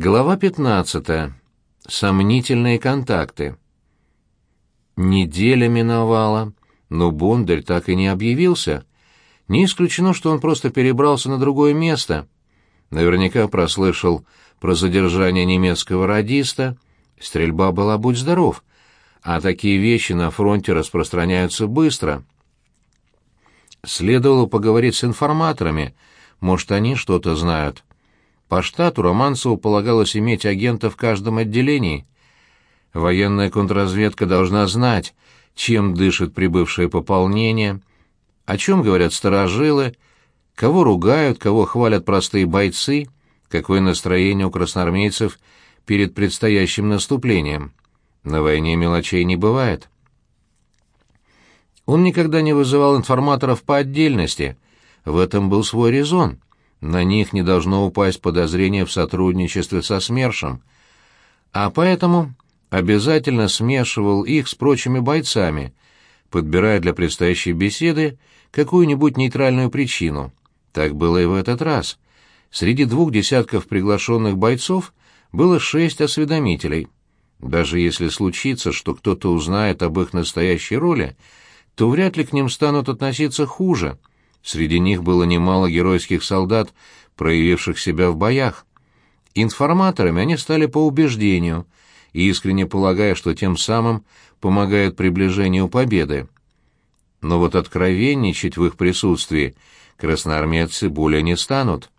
Глава 15. Сомнительные контакты. Неделя миновала, но Бондарь так и не объявился. Не исключено, что он просто перебрался на другое место. Наверняка прослышал про задержание немецкого радиста. Стрельба была «Будь здоров», а такие вещи на фронте распространяются быстро. Следовало поговорить с информаторами, может, они что-то знают. По штату Романцеву полагалось иметь агента в каждом отделении. Военная контрразведка должна знать, чем дышит прибывшее пополнение, о чем говорят старожилы, кого ругают, кого хвалят простые бойцы, какое настроение у красноармейцев перед предстоящим наступлением. На войне мелочей не бывает. Он никогда не вызывал информаторов по отдельности, в этом был свой резон — на них не должно упасть подозрение в сотрудничестве со СМЕРШем, а поэтому обязательно смешивал их с прочими бойцами, подбирая для предстоящей беседы какую-нибудь нейтральную причину. Так было и в этот раз. Среди двух десятков приглашенных бойцов было шесть осведомителей. Даже если случится, что кто-то узнает об их настоящей роли, то вряд ли к ним станут относиться хуже, Среди них было немало геройских солдат, проявивших себя в боях. Информаторами они стали по убеждению, искренне полагая, что тем самым помогают приближению победы. Но вот откровенничать в их присутствии красноармейцы более не станут.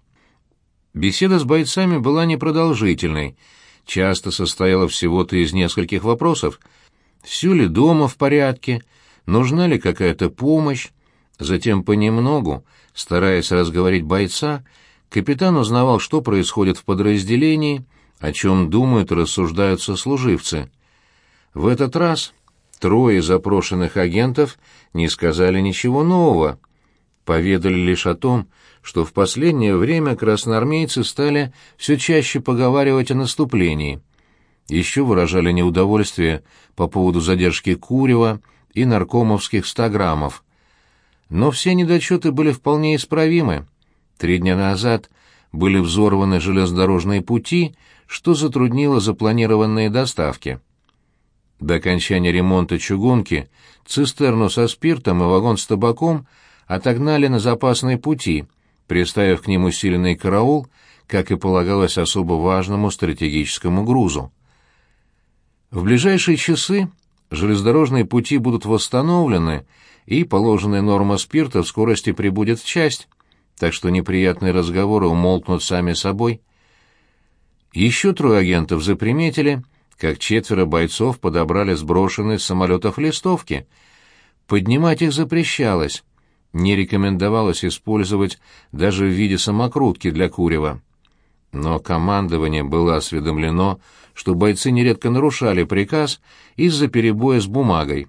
Беседа с бойцами была непродолжительной, часто состояла всего-то из нескольких вопросов. Все ли дома в порядке? Нужна ли какая-то помощь? Затем понемногу, стараясь разговорить бойца, капитан узнавал, что происходит в подразделении, о чем думают и рассуждают сослуживцы. В этот раз трое запрошенных агентов не сказали ничего нового, поведали лишь о том, что в последнее время красноармейцы стали все чаще поговаривать о наступлении. Еще выражали неудовольствие по поводу задержки Курева и наркомовских 100 граммов. Но все недочеты были вполне исправимы. Три дня назад были взорваны железнодорожные пути, что затруднило запланированные доставки. До окончания ремонта чугунки цистерну со спиртом и вагон с табаком отогнали на запасные пути, приставив к ним усиленный караул, как и полагалось особо важному стратегическому грузу. В ближайшие часы железнодорожные пути будут восстановлены, и положенная норма спирта в скорости прибудет в часть, так что неприятные разговоры умолкнут сами собой. Еще трое агентов заприметили, как четверо бойцов подобрали сброшенные с самолетов листовки. Поднимать их запрещалось, не рекомендовалось использовать даже в виде самокрутки для курева. Но командование было осведомлено, что бойцы нередко нарушали приказ из-за перебоя с бумагой.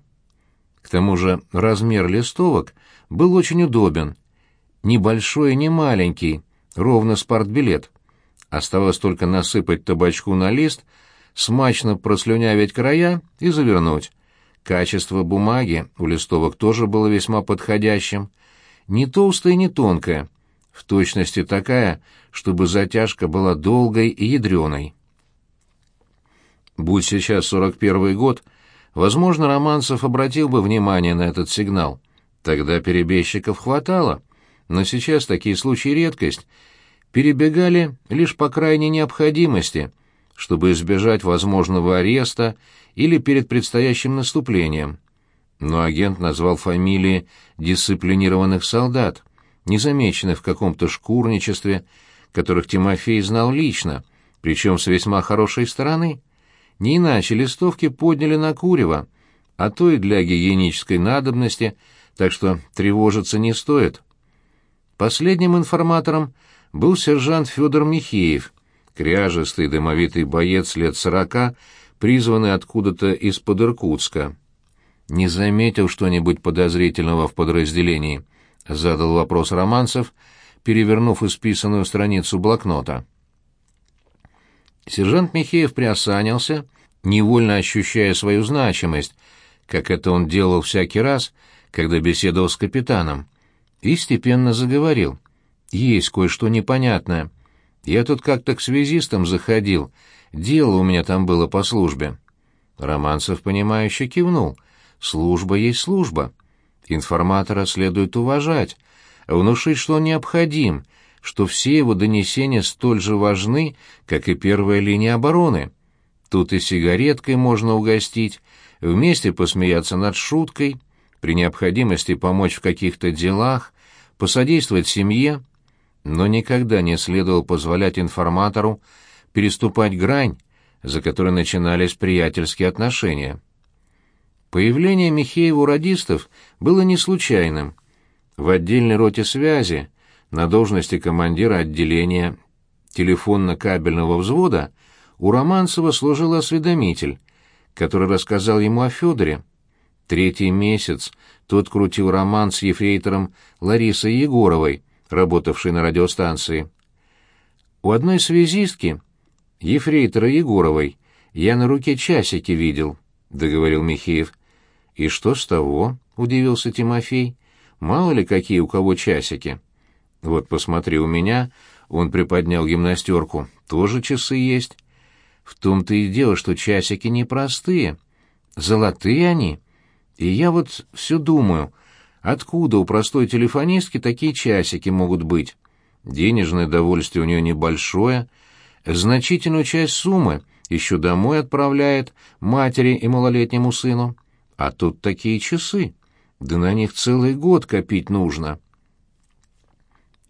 К тому же размер листовок был очень удобен. Небольшой и не маленький, ровно спортбилет. Оставалось только насыпать табачку на лист, смачно прослюнявить края и завернуть. Качество бумаги у листовок тоже было весьма подходящим. Не толстая не тонкая, в точности такая, чтобы затяжка была долгой и ядреной. Будь сейчас сорок первый год, возможно, Романцев обратил бы внимание на этот сигнал. Тогда перебежчиков хватало, но сейчас такие случаи редкость. Перебегали лишь по крайней необходимости, чтобы избежать возможного ареста или перед предстоящим наступлением. Но агент назвал фамилии дисциплинированных солдат, незамеченных в каком-то шкурничестве, которых Тимофей знал лично, причем с весьма хорошей стороны. Не иначе листовки подняли на курево, а то и для гигиенической надобности, так что тревожиться не стоит. Последним информатором был сержант Федор Михеев, кряжестый дымовитый боец лет сорока, призванный откуда-то из-под Иркутска. «Не заметил что-нибудь подозрительного в подразделении?» — задал вопрос Романцев, перевернув исписанную страницу блокнота. Сержант Михеев приосанился, невольно ощущая свою значимость, как это он делал всякий раз, когда беседовал с капитаном, и степенно заговорил. «Есть кое-что непонятное. Я тут как-то к связистам заходил. Дело у меня там было по службе». Романцев, понимающе кивнул. «Служба есть служба. Информатора следует уважать, внушить, что он необходим, что все его донесения столь же важны, как и первая линия обороны. Тут и сигареткой можно угостить, вместе посмеяться над шуткой, при необходимости помочь в каких-то делах, посодействовать семье, но никогда не следовало позволять информатору переступать грань, за которой начинались приятельские отношения. Появление Михеева у радистов было не случайным. В отдельной роте связи, на должности командира отделения телефонно-кабельного взвода, у Романцева служил осведомитель, который рассказал ему о Федоре. Третий месяц тот крутил роман с ефрейтором Ларисой Егоровой, работавшей на радиостанции. У одной связистки, ефрейтора Егоровой, я на руке часики видел, — договорил Михеев. — И что с того? — удивился Тимофей. — Мало ли какие у кого часики. — Вот посмотри, у меня, — он приподнял гимнастерку, — тоже часы есть. В том-то и дело, что часики непростые. Золотые они. И я вот все думаю, откуда у простой телефонистки такие часики могут быть? Денежное довольствие у нее небольшое, значительную часть суммы еще домой отправляет матери и малолетнему сыну. А тут такие часы. Да на них целый год копить нужно.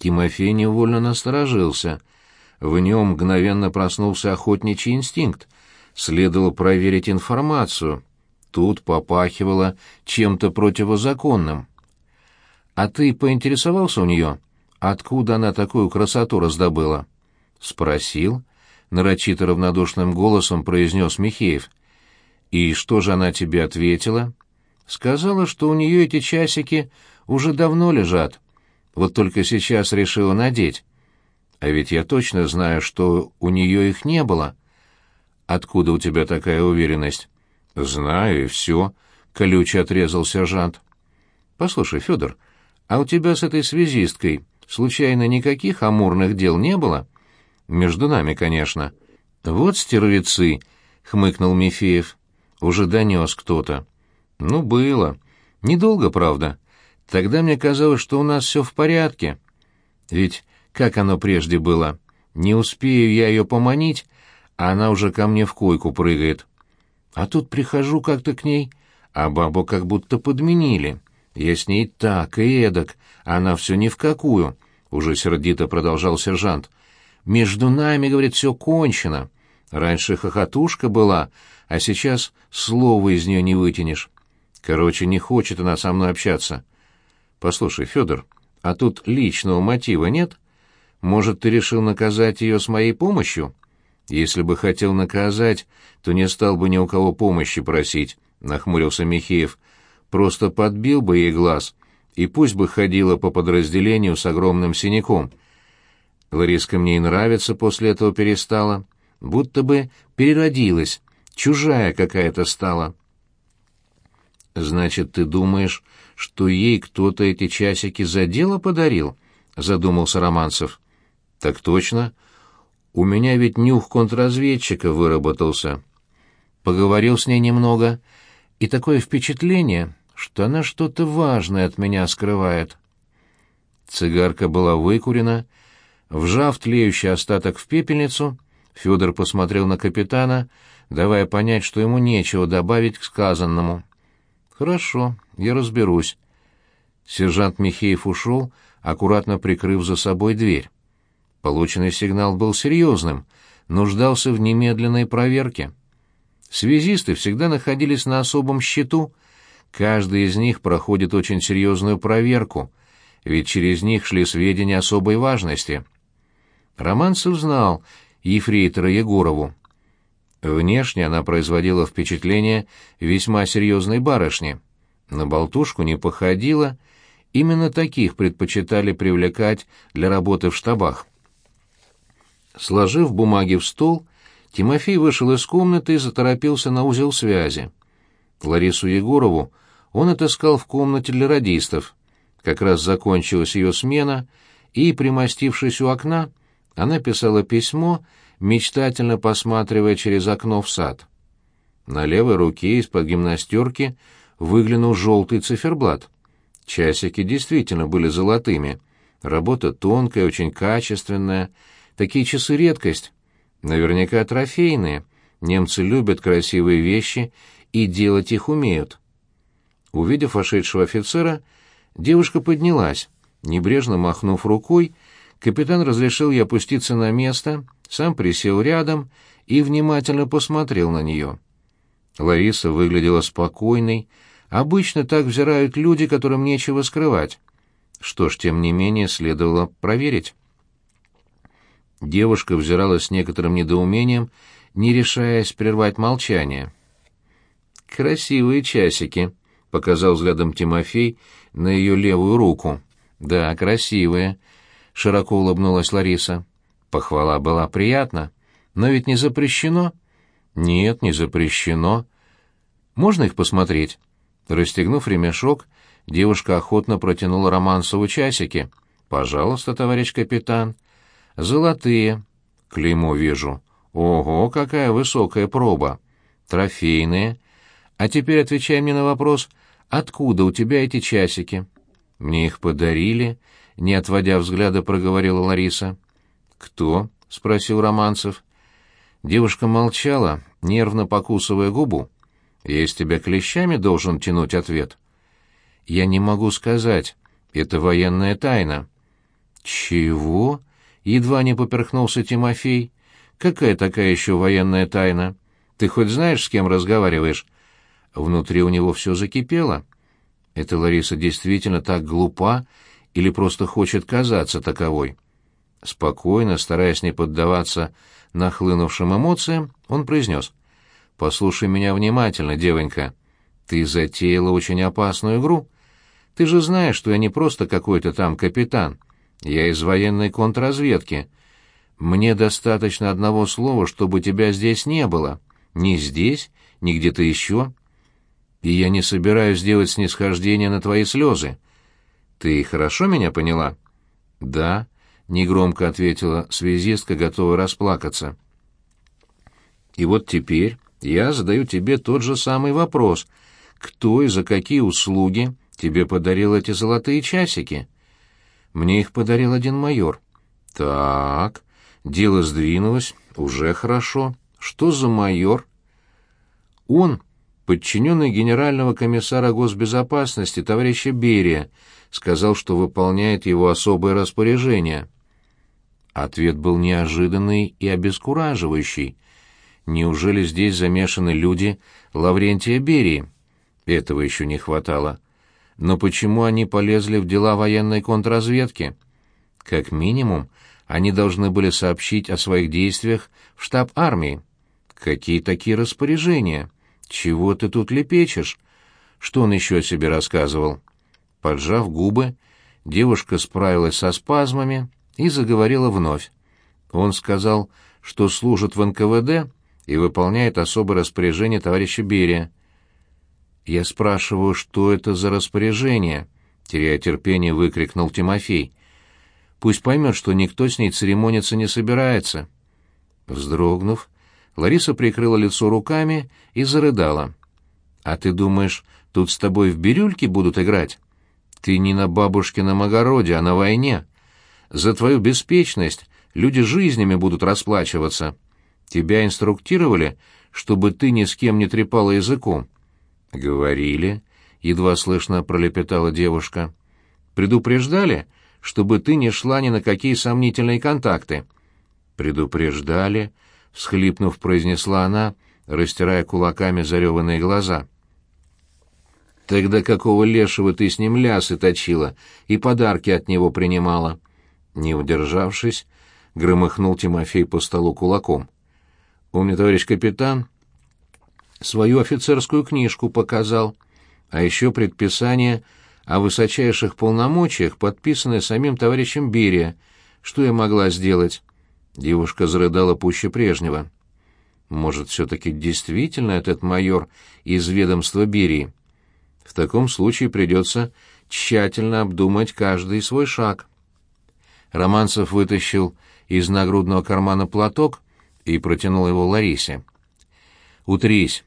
Тимофей невольно насторожился — в нем мгновенно проснулся охотничий инстинкт. Следовало проверить информацию. Тут попахивало чем-то противозаконным. «А ты поинтересовался у нее, откуда она такую красоту раздобыла?» «Спросил», — нарочито равнодушным голосом произнес Михеев. «И что же она тебе ответила?» «Сказала, что у нее эти часики уже давно лежат. Вот только сейчас решила надеть. А ведь я точно знаю, что у нее их не было. Откуда у тебя такая уверенность? Знаю, и все, — колюче отрезал сержант. Послушай, Федор, а у тебя с этой связисткой случайно никаких амурных дел не было? Между нами, конечно. Вот стервецы, — хмыкнул Мифеев. Уже донес кто-то. Ну, было. Недолго, правда. Тогда мне казалось, что у нас все в порядке. Ведь как оно прежде было. Не успею я ее поманить, а она уже ко мне в койку прыгает. А тут прихожу как-то к ней, а бабу как будто подменили. Я с ней так и эдак, она все ни в какую, — уже сердито продолжал сержант. Между нами, говорит, все кончено. Раньше хохотушка была, а сейчас слова из нее не вытянешь. Короче, не хочет она со мной общаться. Послушай, Федор, а тут личного мотива нет? — может, ты решил наказать ее с моей помощью? Если бы хотел наказать, то не стал бы ни у кого помощи просить, — нахмурился Михеев. Просто подбил бы ей глаз, и пусть бы ходила по подразделению с огромным синяком. Лариска мне и нравится после этого перестала, будто бы переродилась, чужая какая-то стала. «Значит, ты думаешь, что ей кто-то эти часики за дело подарил?» — задумался Романцев. Так точно. У меня ведь нюх контрразведчика выработался. Поговорил с ней немного, и такое впечатление, что она что-то важное от меня скрывает. Цигарка была выкурена. Вжав тлеющий остаток в пепельницу, Федор посмотрел на капитана, давая понять, что ему нечего добавить к сказанному. «Хорошо, я разберусь». Сержант Михеев ушел, аккуратно прикрыв за собой дверь. Полученный сигнал был серьезным, нуждался в немедленной проверке. Связисты всегда находились на особом счету. Каждый из них проходит очень серьезную проверку, ведь через них шли сведения особой важности. Романцев знал ефрейтора Егорову. Внешне она производила впечатление весьма серьезной барышни. На болтушку не походила, именно таких предпочитали привлекать для работы в штабах. Сложив бумаги в стол, Тимофей вышел из комнаты и заторопился на узел связи. Ларису Егорову он отыскал в комнате для радистов. Как раз закончилась ее смена, и, примостившись у окна, Она писала письмо, мечтательно посматривая через окно в сад. На левой руке из-под гимнастерки выглянул желтый циферблат. Часики действительно были золотыми. Работа тонкая, очень качественная. Такие часы редкость. Наверняка трофейные. Немцы любят красивые вещи и делать их умеют. Увидев вошедшего офицера, девушка поднялась. Небрежно махнув рукой, капитан разрешил ей опуститься на место, сам присел рядом и внимательно посмотрел на нее. Лариса выглядела спокойной. Обычно так взирают люди, которым нечего скрывать. Что ж, тем не менее, следовало проверить. Девушка взирала с некоторым недоумением, не решаясь прервать молчание. «Красивые часики», — показал взглядом Тимофей на ее левую руку. «Да, красивые», — широко улыбнулась Лариса. Похвала была приятна. «Но ведь не запрещено?» «Нет, не запрещено. Можно их посмотреть?» Расстегнув ремешок, девушка охотно протянула Романсову часики. «Пожалуйста, товарищ капитан». «Золотые». «Клеймо вижу». «Ого, какая высокая проба». «Трофейные». «А теперь отвечай мне на вопрос, откуда у тебя эти часики?» «Мне их подарили», — не отводя взгляда, проговорила Лариса. «Кто?» — спросил Романцев. Девушка молчала, нервно покусывая губу. «Я из тебя клещами должен тянуть ответ?» «Я не могу сказать. Это военная тайна». «Чего?» — едва не поперхнулся Тимофей. «Какая такая еще военная тайна? Ты хоть знаешь, с кем разговариваешь?» Внутри у него все закипело. «Это Лариса действительно так глупа или просто хочет казаться таковой?» Спокойно, стараясь не поддаваться нахлынувшим эмоциям, он произнес. «Послушай меня внимательно, девонька. Ты затеяла очень опасную игру. Ты же знаешь, что я не просто какой-то там капитан. Я из военной контрразведки. Мне достаточно одного слова, чтобы тебя здесь не было. Ни здесь, ни где-то еще. И я не собираюсь делать снисхождение на твои слезы. Ты хорошо меня поняла?» «Да», негромко ответила связистка, готовая расплакаться. И вот теперь я задаю тебе тот же самый вопрос. Кто и за какие услуги тебе подарил эти золотые часики? Мне их подарил один майор. Так, дело сдвинулось, уже хорошо. Что за майор? Он, подчиненный генерального комиссара госбезопасности товарища Берия, сказал, что выполняет его особое распоряжение. Ответ был неожиданный и обескураживающий. Неужели здесь замешаны люди Лаврентия Берии? Этого еще не хватало. Но почему они полезли в дела военной контрразведки? Как минимум, они должны были сообщить о своих действиях в штаб армии. Какие такие распоряжения? Чего ты тут лепечешь? Что он еще о себе рассказывал? Поджав губы, девушка справилась со спазмами, и заговорила вновь. Он сказал, что служит в НКВД и выполняет особое распоряжение товарища Берия. Я спрашиваю, что это за распоряжение? Теряя терпение, выкрикнул Тимофей. Пусть поймет, что никто с ней церемониться не собирается. Вздрогнув, Лариса прикрыла лицо руками и зарыдала. «А ты думаешь, тут с тобой в бирюльке будут играть? Ты не на бабушкином огороде, а на войне. За твою беспечность люди жизнями будут расплачиваться. Тебя инструктировали, чтобы ты ни с кем не трепала языком. Говорили, едва слышно пролепетала девушка. Предупреждали, чтобы ты не шла ни на какие сомнительные контакты. Предупреждали, всхлипнув, произнесла она, растирая кулаками зареванные глаза. Тогда какого лешего ты с ним лясы точила и подарки от него принимала? Не удержавшись, громыхнул Тимофей по столу кулаком. «Он мне, товарищ капитан, свою офицерскую книжку показал, а еще предписание о высочайших полномочиях, подписанное самим товарищем Берия. Что я могла сделать?» Девушка зарыдала пуще прежнего. «Может, все-таки действительно этот майор из ведомства Берии? В таком случае придется тщательно обдумать каждый свой шаг». Романцев вытащил из нагрудного кармана платок и протянул его Ларисе. «Утрись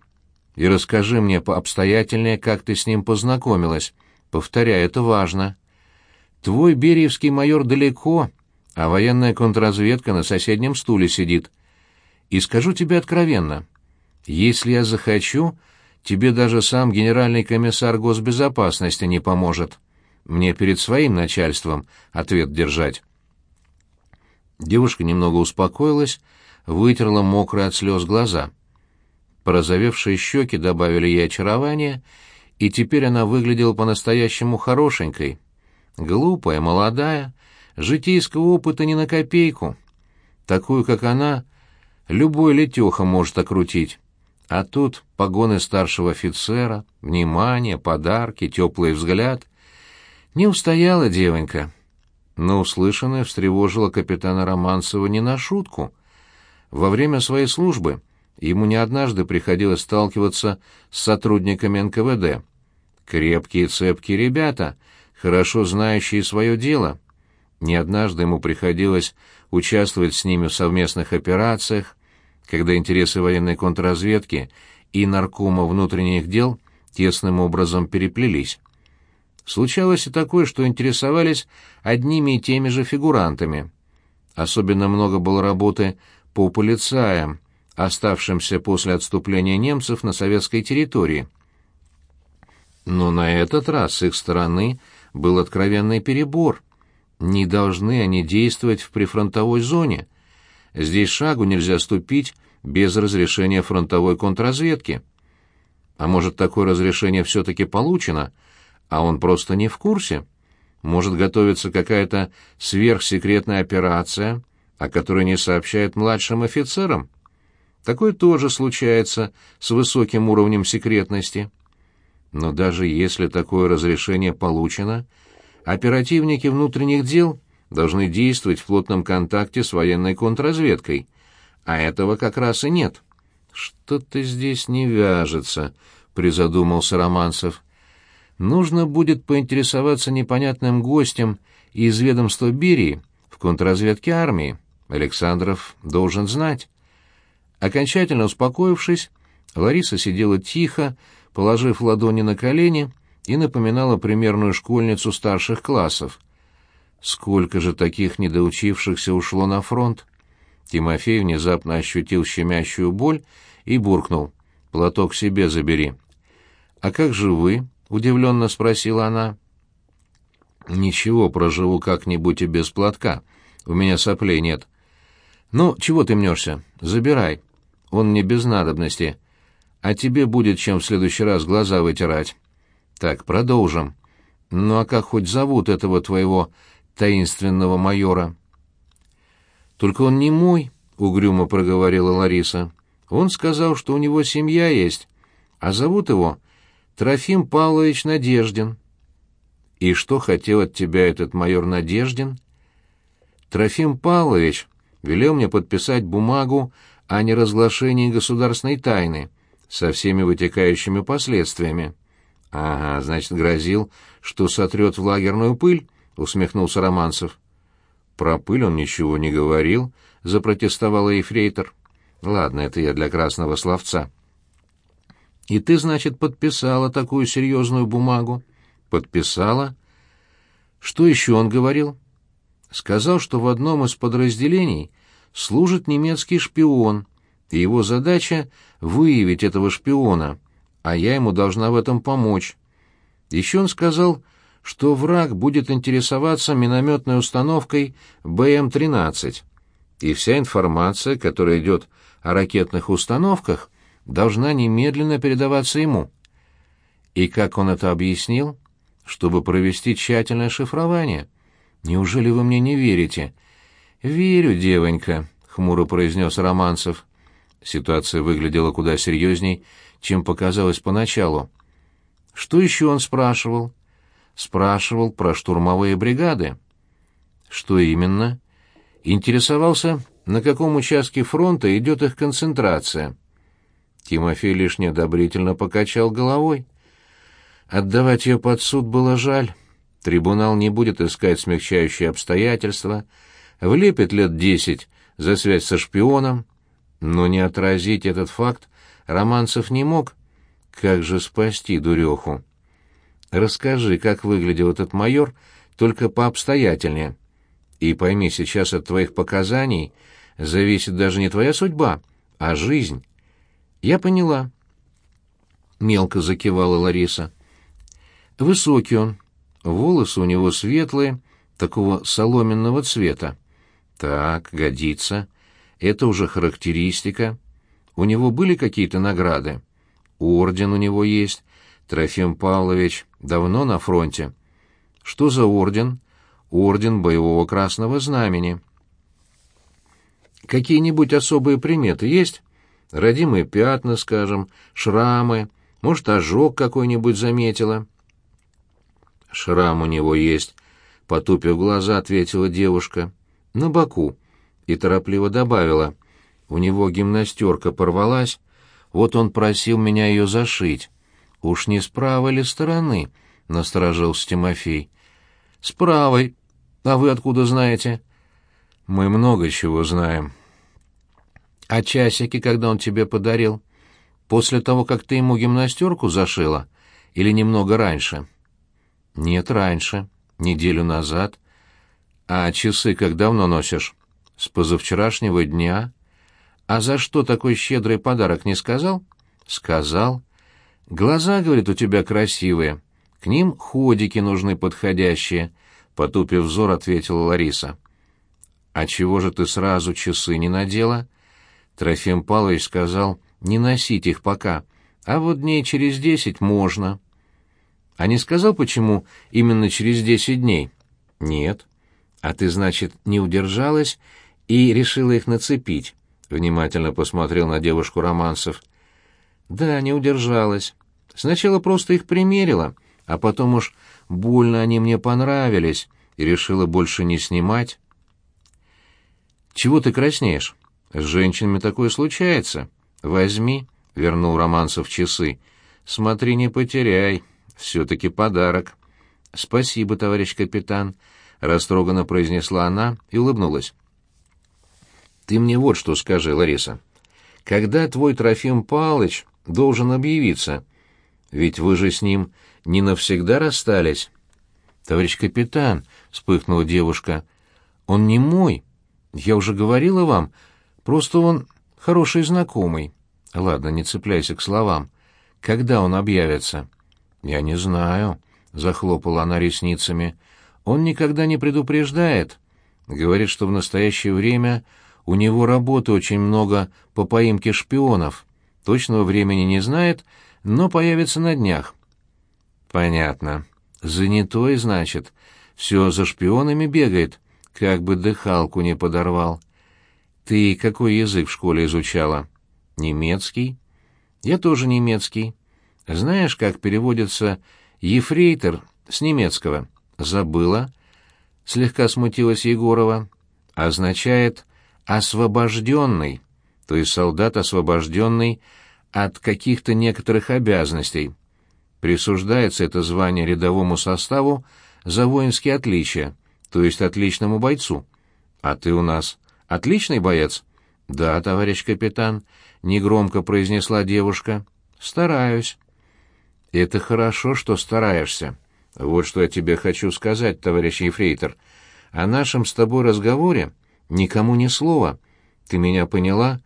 и расскажи мне пообстоятельнее, как ты с ним познакомилась. Повторяю, это важно. Твой бериевский майор далеко, а военная контрразведка на соседнем стуле сидит. И скажу тебе откровенно, если я захочу, тебе даже сам генеральный комиссар госбезопасности не поможет. Мне перед своим начальством ответ держать». Девушка немного успокоилась, вытерла мокрые от слез глаза. Порозовевшие щеки добавили ей очарования, и теперь она выглядела по-настоящему хорошенькой. Глупая, молодая, житейского опыта не на копейку. Такую, как она, любой летеха может окрутить. А тут погоны старшего офицера, внимание, подарки, теплый взгляд. Не устояла девонька. Но услышанное встревожило капитана Романцева не на шутку. Во время своей службы ему не однажды приходилось сталкиваться с сотрудниками НКВД. Крепкие цепкие ребята, хорошо знающие свое дело. Не однажды ему приходилось участвовать с ними в совместных операциях, когда интересы военной контрразведки и наркома внутренних дел тесным образом переплелись. Случалось и такое, что интересовались одними и теми же фигурантами. Особенно много было работы по полицаям, оставшимся после отступления немцев на советской территории. Но на этот раз с их стороны был откровенный перебор. Не должны они действовать в прифронтовой зоне. Здесь шагу нельзя ступить без разрешения фронтовой контрразведки. А может, такое разрешение все-таки получено — а он просто не в курсе. Может готовиться какая-то сверхсекретная операция, о которой не сообщают младшим офицерам. Такое тоже случается с высоким уровнем секретности. Но даже если такое разрешение получено, оперативники внутренних дел должны действовать в плотном контакте с военной контрразведкой, а этого как раз и нет. «Что-то здесь не вяжется», — призадумался Романцев. Нужно будет поинтересоваться непонятным гостем из ведомства Берии в контрразведке армии. Александров должен знать. Окончательно успокоившись, Лариса сидела тихо, положив ладони на колени, и напоминала примерную школьницу старших классов. Сколько же таких недоучившихся ушло на фронт? Тимофей внезапно ощутил щемящую боль и буркнул. «Платок себе забери». «А как же вы?» удивленно спросила она. Ничего, проживу как-нибудь и без платка. У меня соплей нет. Ну, чего ты мнешься? Забирай. Он мне без надобности. А тебе будет чем в следующий раз глаза вытирать. Так, продолжим. Ну а как хоть зовут этого твоего таинственного майора? Только он не мой, угрюмо проговорила Лариса. Он сказал, что у него семья есть, а зовут его Трофим Павлович Надеждин. И что хотел от тебя этот майор Надеждин? Трофим Павлович велел мне подписать бумагу о неразглашении государственной тайны со всеми вытекающими последствиями. Ага, значит, грозил, что сотрет в лагерную пыль, усмехнулся Романцев. Про пыль он ничего не говорил, запротестовала ефрейтор. Ладно, это я для красного словца. И ты, значит, подписала такую серьезную бумагу? Подписала. Что еще он говорил? Сказал, что в одном из подразделений служит немецкий шпион, и его задача — выявить этого шпиона, а я ему должна в этом помочь. Еще он сказал, что враг будет интересоваться минометной установкой БМ-13, и вся информация, которая идет о ракетных установках, должна немедленно передаваться ему. И как он это объяснил? Чтобы провести тщательное шифрование. Неужели вы мне не верите? Верю, девонька, хмуро произнес Романцев. Ситуация выглядела куда серьезней, чем показалось поначалу. Что еще он спрашивал? Спрашивал про штурмовые бригады. Что именно? Интересовался, на каком участке фронта идет их концентрация. Тимофей лишь неодобрительно покачал головой. Отдавать ее под суд было жаль. Трибунал не будет искать смягчающие обстоятельства, влепит лет десять за связь со шпионом. Но не отразить этот факт Романцев не мог. Как же спасти дуреху? Расскажи, как выглядел этот майор, только пообстоятельнее. И пойми, сейчас от твоих показаний зависит даже не твоя судьба, а жизнь. Я поняла. Мелко закивала Лариса. Высокий он, волосы у него светлые, такого соломенного цвета. Так, годится. Это уже характеристика. У него были какие-то награды? Орден у него есть. Трофим Павлович давно на фронте. Что за орден? Орден боевого красного знамени. Какие-нибудь особые приметы есть? Родимые пятна, скажем, шрамы, может, ожог какой-нибудь заметила? Шрам у него есть, потупив глаза, ответила девушка. На боку. И торопливо добавила. У него гимнастерка порвалась, вот он просил меня ее зашить. Уж не с правой ли стороны? Насторожился Тимофей. С правой. А вы откуда знаете? Мы много чего знаем. А часики, когда он тебе подарил? После того, как ты ему гимнастерку зашила? Или немного раньше? Нет, раньше. Неделю назад. А часы как давно носишь? С позавчерашнего дня. А за что такой щедрый подарок не сказал? Сказал. Глаза, говорит, у тебя красивые. К ним ходики нужны подходящие, потупив взор, ответила Лариса. А чего же ты сразу часы не надела? Трофим Павлович сказал, не носить их пока, а вот дней через десять можно. А не сказал, почему именно через десять дней? Нет. А ты, значит, не удержалась и решила их нацепить? Внимательно посмотрел на девушку Романцев. Да, не удержалась. Сначала просто их примерила, а потом уж больно они мне понравились и решила больше не снимать. Чего ты краснеешь? С женщинами такое случается. Возьми, вернул Романцев часы. Смотри, не потеряй. Все-таки подарок. Спасибо, товарищ капитан, растроганно произнесла она и улыбнулась. Ты мне вот что скажи, Лариса. Когда твой Трофим Палыч должен объявиться? Ведь вы же с ним не навсегда расстались. Товарищ капитан, вспыхнула девушка. Он не мой. Я уже говорила вам, просто он хороший знакомый. Ладно, не цепляйся к словам. Когда он объявится? Я не знаю, захлопала она ресницами. Он никогда не предупреждает. Говорит, что в настоящее время у него работы очень много по поимке шпионов. Точного времени не знает, но появится на днях. Понятно. Занятой, значит. Все за шпионами бегает, как бы дыхалку не подорвал. Ты какой язык в школе изучала? Немецкий? Я тоже немецкий. Знаешь, как переводится «ефрейтор» с немецкого? Забыла. Слегка смутилась Егорова. Означает освобожденный, то есть солдат освобожденный от каких-то некоторых обязанностей. Присуждается это звание рядовому составу за воинские отличия, то есть отличному бойцу. А ты у нас отличный боец? Да, товарищ капитан, негромко произнесла девушка. Стараюсь. Это хорошо, что стараешься. Вот что я тебе хочу сказать, товарищ ефрейтор. О нашем с тобой разговоре Никому ни слова. Ты меня поняла?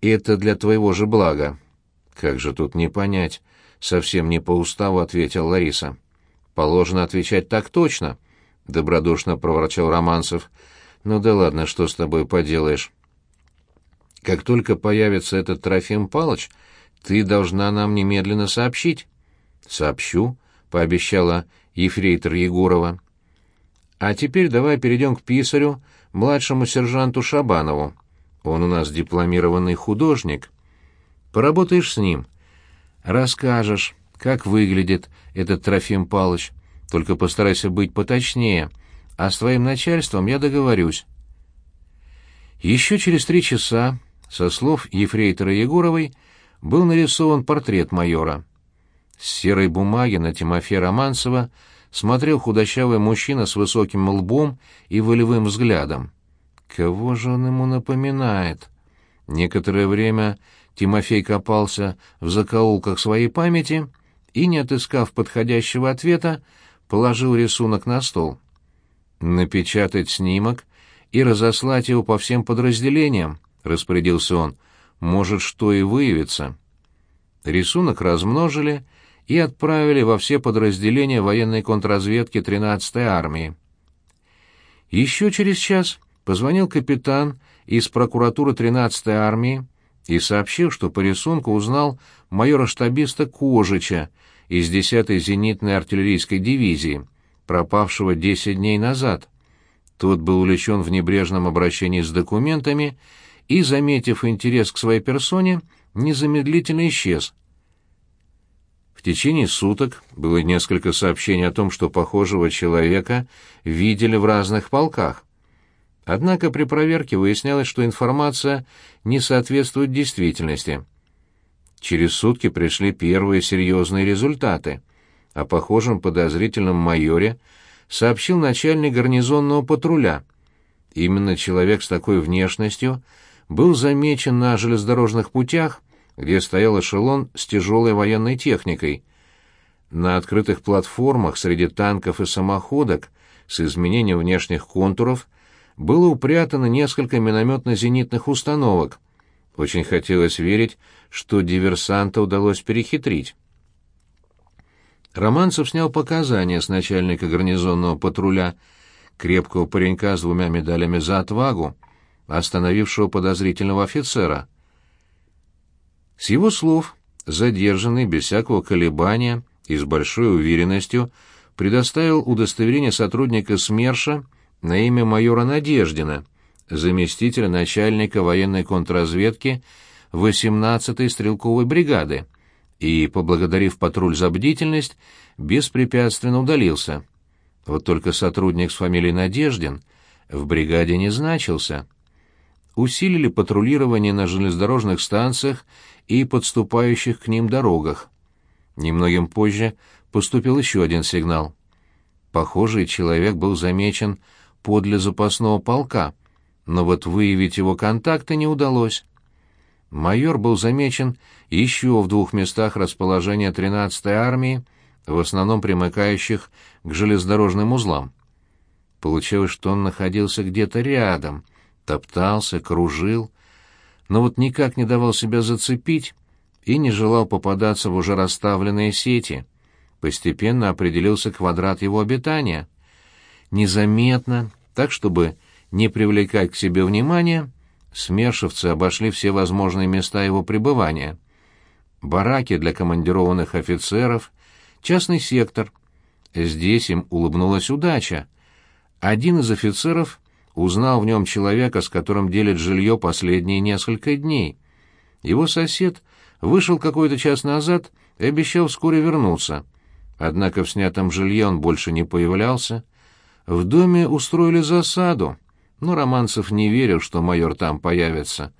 Это для твоего же блага. Как же тут не понять? Совсем не по уставу ответил Лариса. Положено отвечать так точно, добродушно проворчал Романцев. Ну да ладно, что с тобой поделаешь? Как только появится этот Трофим Палыч, ты должна нам немедленно сообщить. Сообщу, пообещала ефрейтор Егорова. А теперь давай перейдем к писарю, младшему сержанту Шабанову. Он у нас дипломированный художник. Поработаешь с ним. Расскажешь, как выглядит этот Трофим Палыч. Только постарайся быть поточнее, а с твоим начальством я договорюсь. Еще через три часа, со слов ефрейтора Егоровой, был нарисован портрет майора. С серой бумаги на Тимофея Романцева смотрел худощавый мужчина с высоким лбом и волевым взглядом. Кого же он ему напоминает? Некоторое время Тимофей копался в закоулках своей памяти и, не отыскав подходящего ответа, положил рисунок на стол. «Напечатать снимок и разослать его по всем подразделениям», — распорядился он. «Может, что и выявится». Рисунок размножили и отправили во все подразделения военной контрразведки 13-й армии. Еще через час позвонил капитан из прокуратуры 13-й армии и сообщил, что по рисунку узнал майора-штабиста Кожича из 10-й зенитной артиллерийской дивизии, пропавшего 10 дней назад. Тот был увлечен в небрежном обращении с документами и, заметив интерес к своей персоне, незамедлительно исчез. В течение суток было несколько сообщений о том, что похожего человека видели в разных полках. Однако при проверке выяснялось, что информация не соответствует действительности. Через сутки пришли первые серьезные результаты. О похожем подозрительном майоре сообщил начальник гарнизонного патруля. Именно человек с такой внешностью был замечен на железнодорожных путях, где стоял эшелон с тяжелой военной техникой. На открытых платформах среди танков и самоходок с изменением внешних контуров было упрятано несколько минометно-зенитных установок. Очень хотелось верить, что диверсанта удалось перехитрить. Романцев снял показания с начальника гарнизонного патруля, крепкого паренька с двумя медалями за отвагу, остановившего подозрительного офицера. С его слов, задержанный без всякого колебания и с большой уверенностью предоставил удостоверение сотрудника СМЕРШа на имя майора Надеждина, заместителя начальника военной контрразведки 18-й стрелковой бригады, и, поблагодарив патруль за бдительность, беспрепятственно удалился. Вот только сотрудник с фамилией Надеждин в бригаде не значился. Усилили патрулирование на железнодорожных станциях и подступающих к ним дорогах. Немногим позже поступил еще один сигнал. Похожий человек был замечен подле запасного полка, но вот выявить его контакты не удалось. Майор был замечен еще в двух местах расположения 13-й армии, в основном примыкающих к железнодорожным узлам. Получилось, что он находился где-то рядом, топтался, кружил, но вот никак не давал себя зацепить и не желал попадаться в уже расставленные сети. Постепенно определился квадрат его обитания. Незаметно, так чтобы не привлекать к себе внимания, смершевцы обошли все возможные места его пребывания. Бараки для командированных офицеров, частный сектор. Здесь им улыбнулась удача. Один из офицеров узнал в нем человека, с которым делит жилье последние несколько дней. Его сосед вышел какой-то час назад и обещал вскоре вернуться. Однако в снятом жилье он больше не появлялся. В доме устроили засаду, но Романцев не верил, что майор там появится.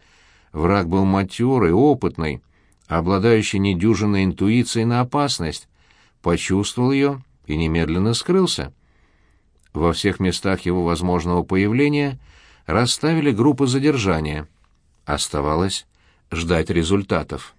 Враг был матерый, опытный, обладающий недюжинной интуицией на опасность, почувствовал ее и немедленно скрылся. Во всех местах его возможного появления расставили группы задержания. Оставалось ждать результатов.